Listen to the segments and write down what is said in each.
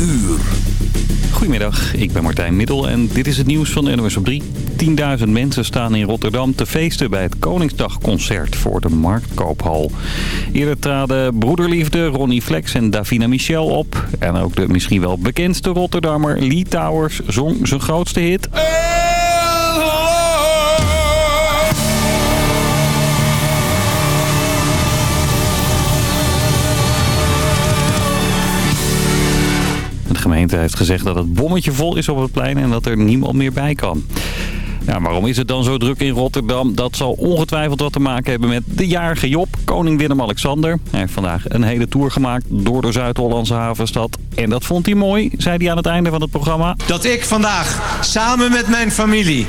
uur. Goedemiddag, ik ben Martijn Middel en dit is het nieuws van NOS op 3. 10.000 mensen staan in Rotterdam te feesten bij het Koningsdagconcert voor de Marktkoophal. Eerder traden Broederliefde, Ronnie Flex en Davina Michel op. En ook de misschien wel bekendste Rotterdammer Lee Towers zong zijn grootste hit... gemeente heeft gezegd dat het bommetje vol is op het plein en dat er niemand meer bij kan. Ja, waarom is het dan zo druk in Rotterdam? Dat zal ongetwijfeld wat te maken hebben met de jarige Job, koning Willem-Alexander. Hij heeft vandaag een hele tour gemaakt door de Zuid-Hollandse havenstad. En dat vond hij mooi, zei hij aan het einde van het programma. Dat ik vandaag samen met mijn familie,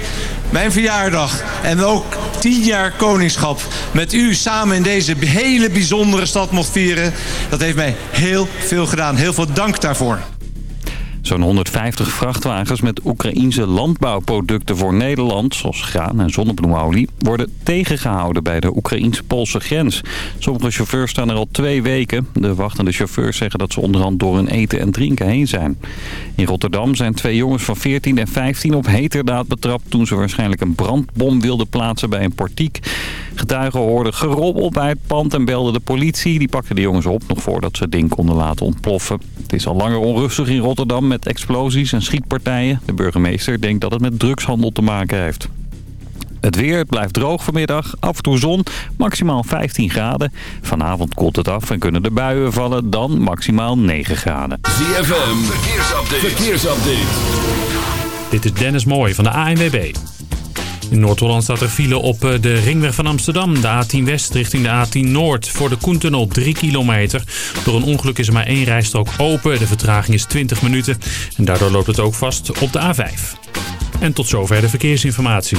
mijn verjaardag en ook tien jaar koningschap met u samen in deze hele bijzondere stad mocht vieren. Dat heeft mij heel veel gedaan. Heel veel dank daarvoor. Zo'n 150 vrachtwagens met Oekraïense landbouwproducten voor Nederland, zoals graan en zonnebloemolie, worden tegengehouden bij de Oekraïense-Poolse grens. Sommige chauffeurs staan er al twee weken. De wachtende chauffeurs zeggen dat ze onderhand door hun eten en drinken heen zijn. In Rotterdam zijn twee jongens van 14 en 15 op heterdaad betrapt toen ze waarschijnlijk een brandbom wilden plaatsen bij een portiek. Getuigen hoorden gerobbel bij het pand en belden de politie. Die pakte de jongens op nog voordat ze het ding konden laten ontploffen. Het is al langer onrustig in Rotterdam met explosies en schietpartijen. De burgemeester denkt dat het met drugshandel te maken heeft. Het weer, het blijft droog vanmiddag. Af en toe zon, maximaal 15 graden. Vanavond koelt het af en kunnen de buien vallen, dan maximaal 9 graden. ZFM, verkeersupdate. verkeersupdate. Dit is Dennis Mooij van de ANWB. In Noord-Holland staat er file op eh, de ringweg van Amsterdam. De A10 West richting de A10 Noord. Voor de Koentunnel 3 kilometer. Door een ongeluk is er maar één rijstrook open. De vertraging is 20 minuten. En daardoor loopt het ook vast op de A5. En tot zover de verkeersinformatie.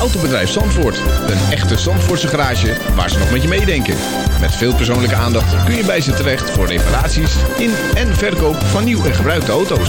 Autobedrijf Zandvoort. Een echte Zandvoortse garage waar ze nog met je meedenken. Met veel persoonlijke aandacht kun je bij ze terecht voor reparaties in en verkoop van nieuw en gebruikte auto's.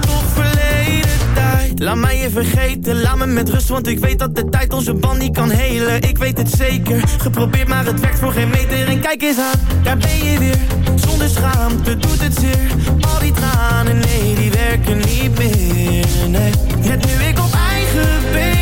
Toch verleden tijd. Laat mij je vergeten, laat me met rust, want ik weet dat de tijd onze band niet kan helen. Ik weet het zeker, geprobeerd maar het werkt voor geen meter. En kijk eens aan, daar ben je weer. Zonder schaamte doet het zeer. Al die tranen, nee, die werken niet meer. Nee, net nu ik op eigen benen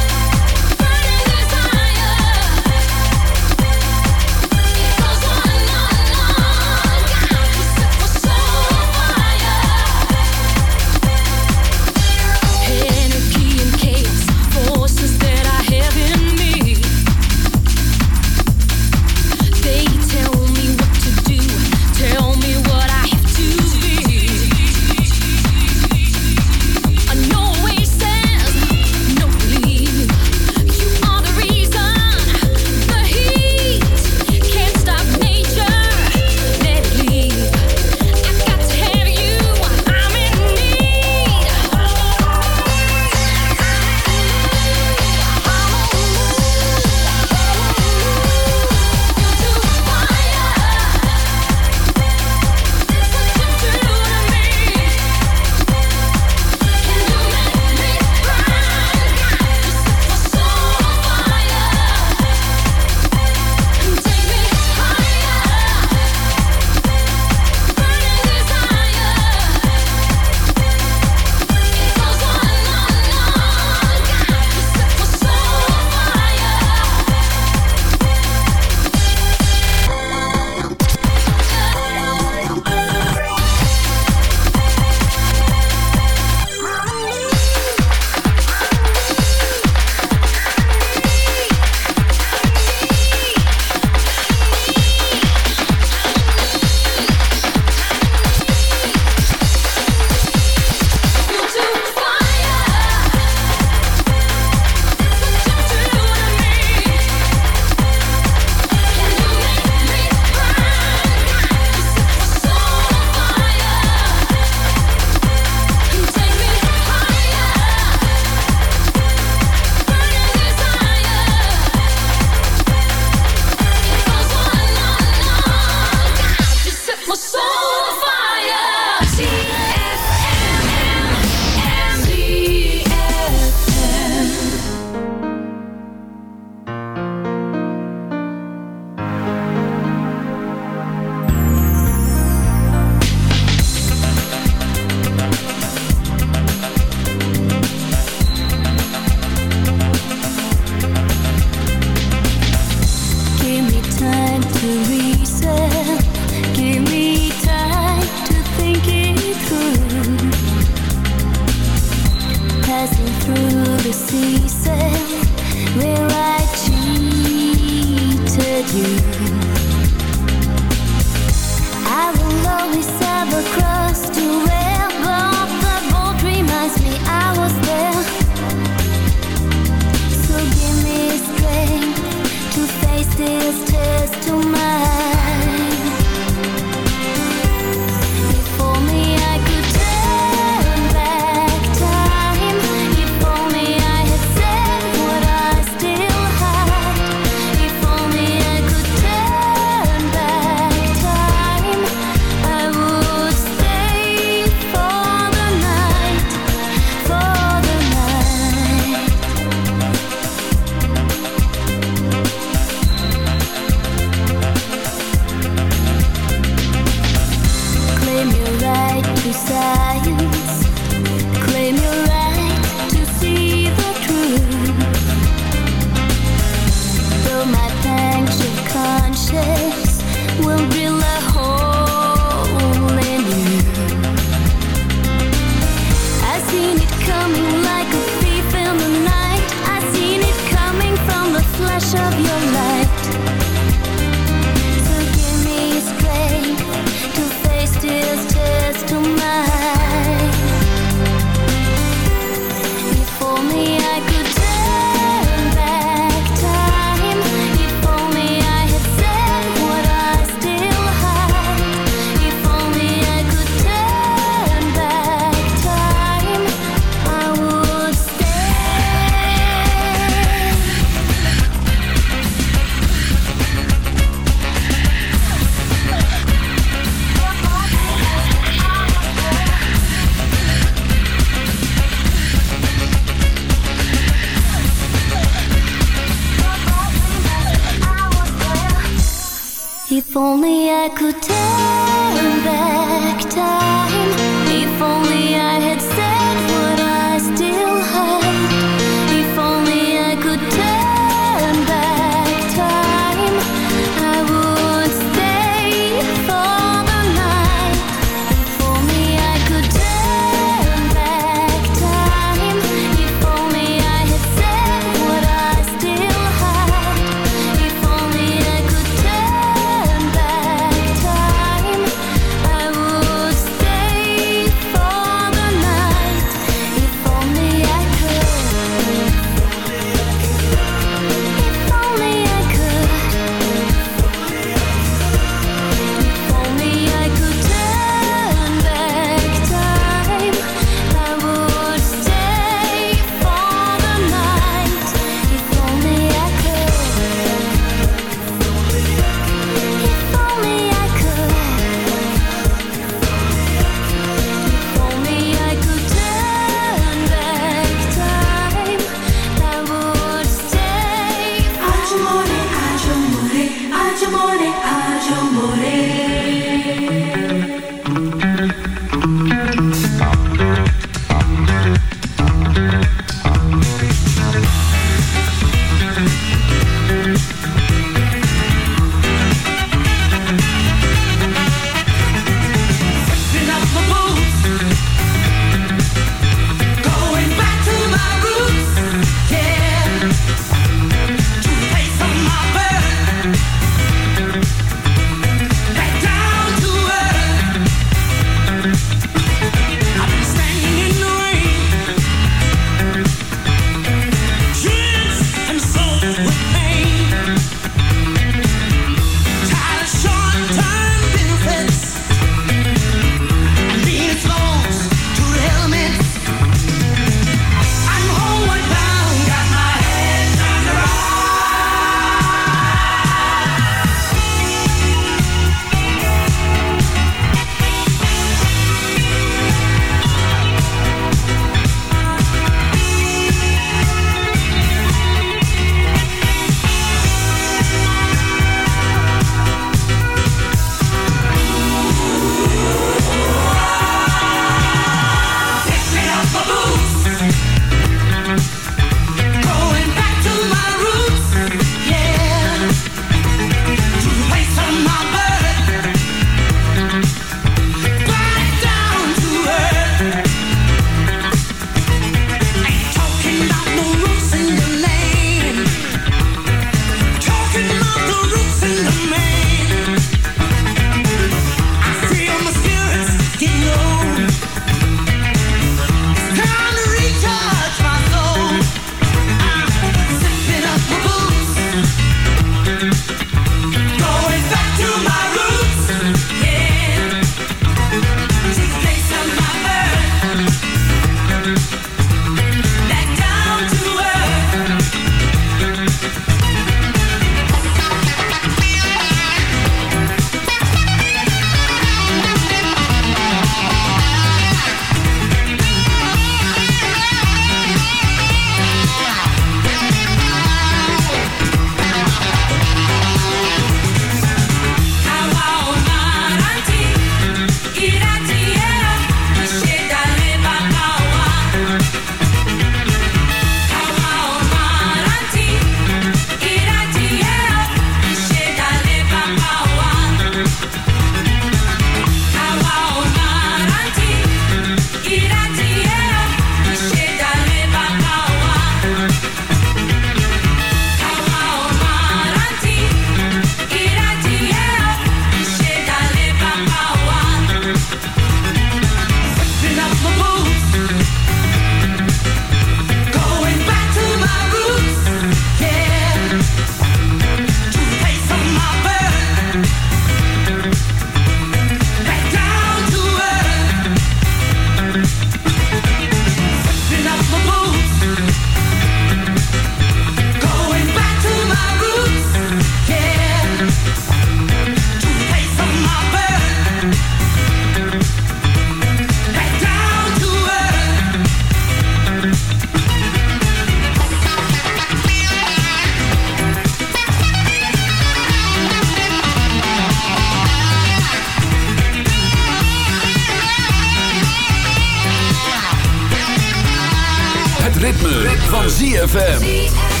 ritme, van ZFM.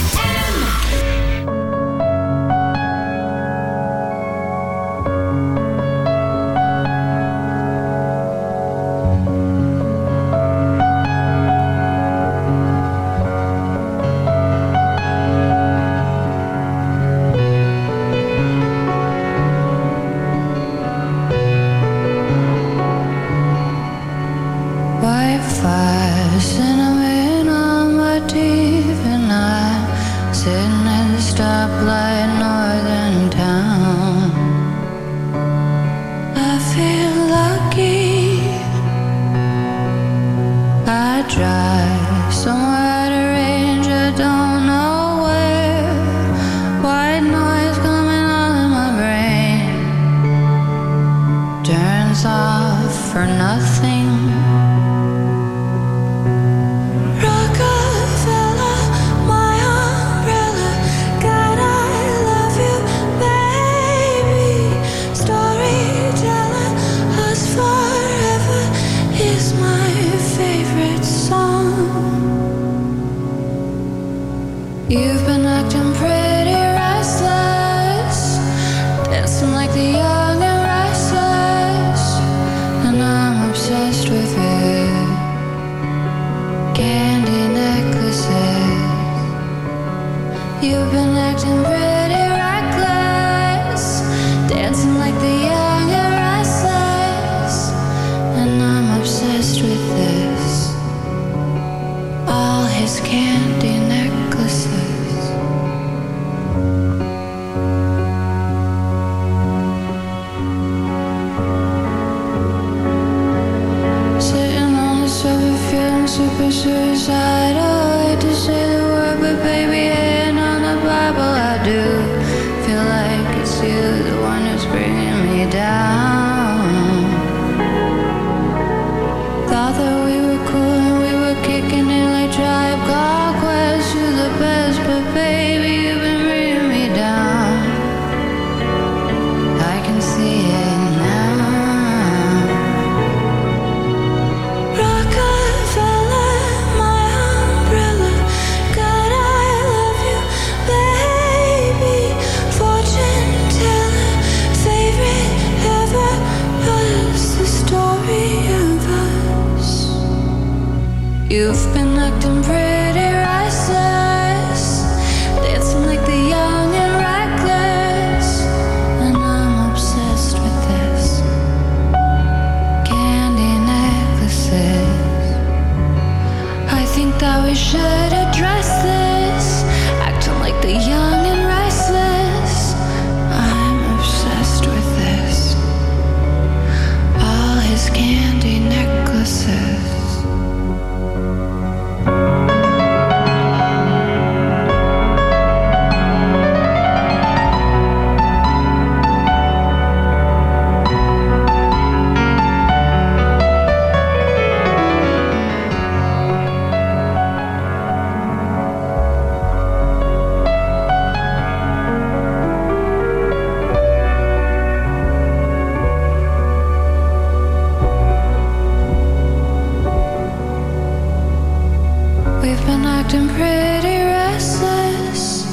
acting pretty restless,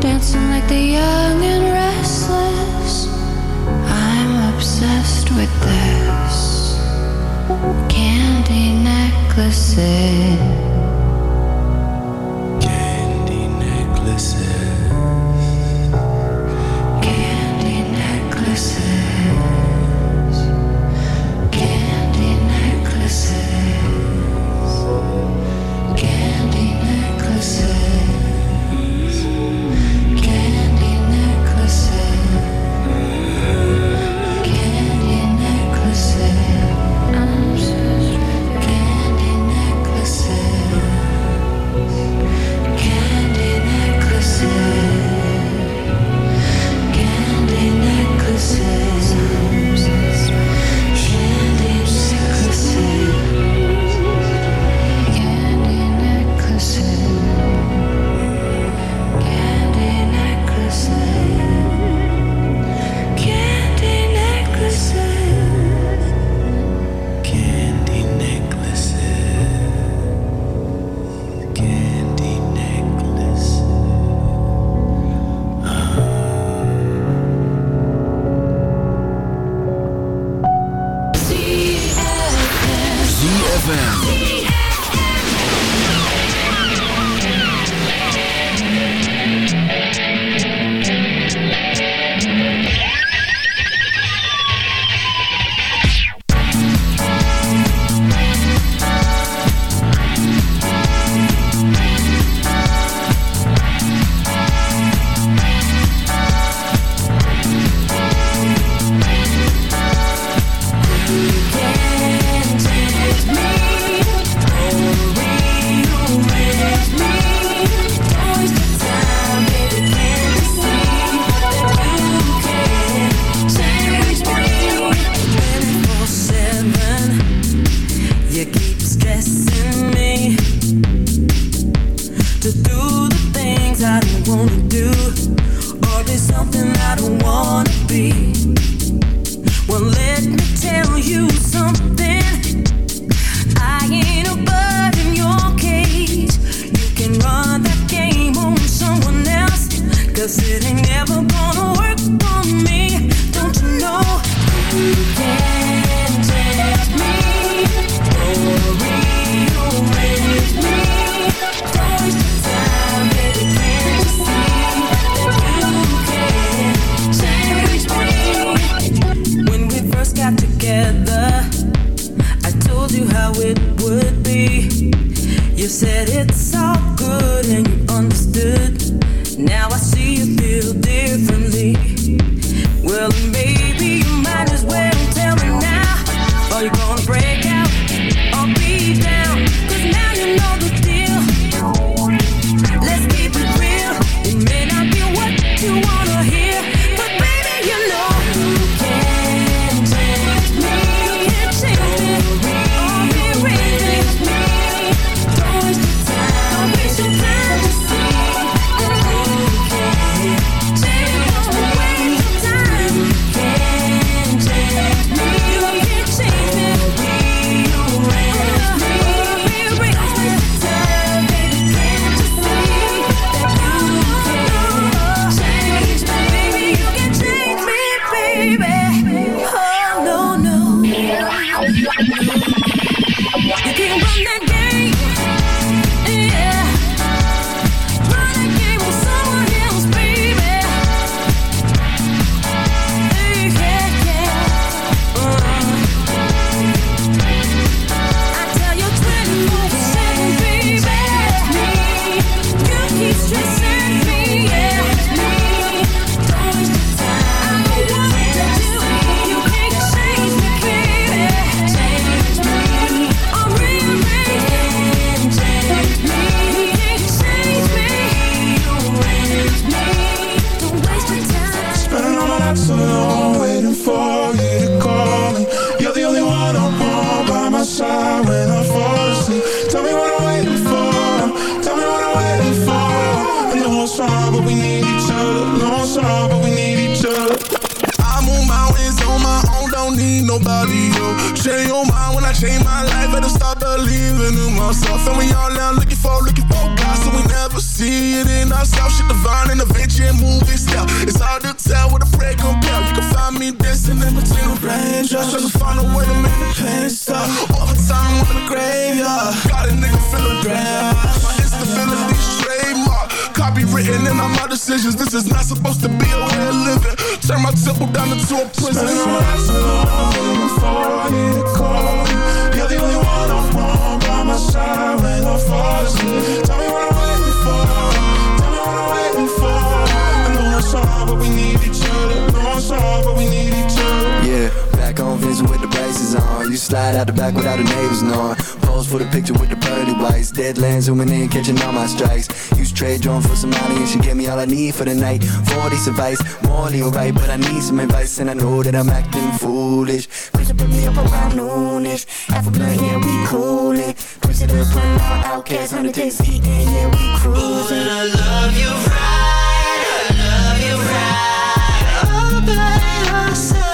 dancing like the young and restless. I'm obsessed with this candy necklaces. diamonds with the braces on. You slide out the back without the neighbors knowing. Pose for the picture with the pearly whites. Deadlands zooming in, catching all my strikes. Use trade drone for some money and she gave me all I need for the night. 40 advice, morally alright, but I need some advice and I know that I'm acting foolish. Push it, put me up around noonish. Half a blunt, yeah, we coolin'. Push it up, run out, outcast, 100 days eating, yeah, we cruising. Ooh, and I love you right, I love you right. All by ourselves.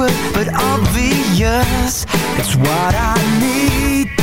awkward but obvious. It's what I need.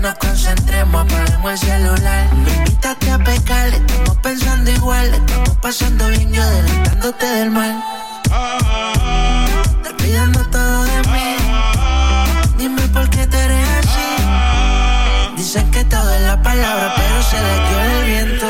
Nos concentremos, apagamos el celular. Me a pecar, estamos pensando igual. Estamos pasando bien, yo adelantándote del mal. Te olvidando todo de mí. Dime por qué te eres así. Dicen que todo es la palabra, pero se le dio el viento.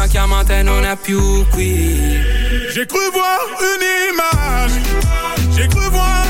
Una chiamata e non è più qui. J'ai cru voir une image, j'ai cru voir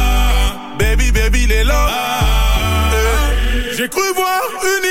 baby, il est là. Ah, ah, ah, J'ai cru voir une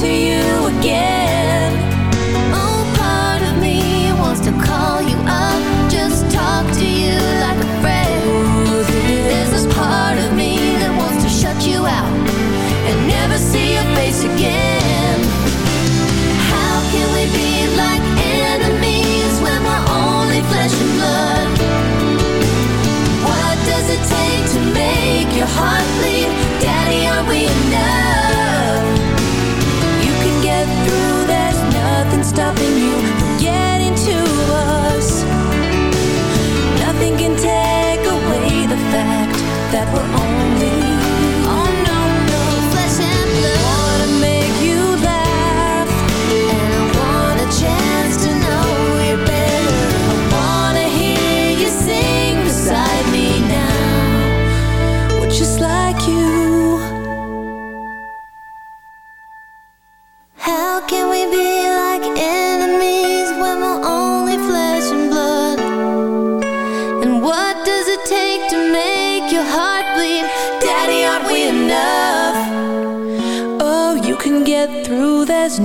to you again.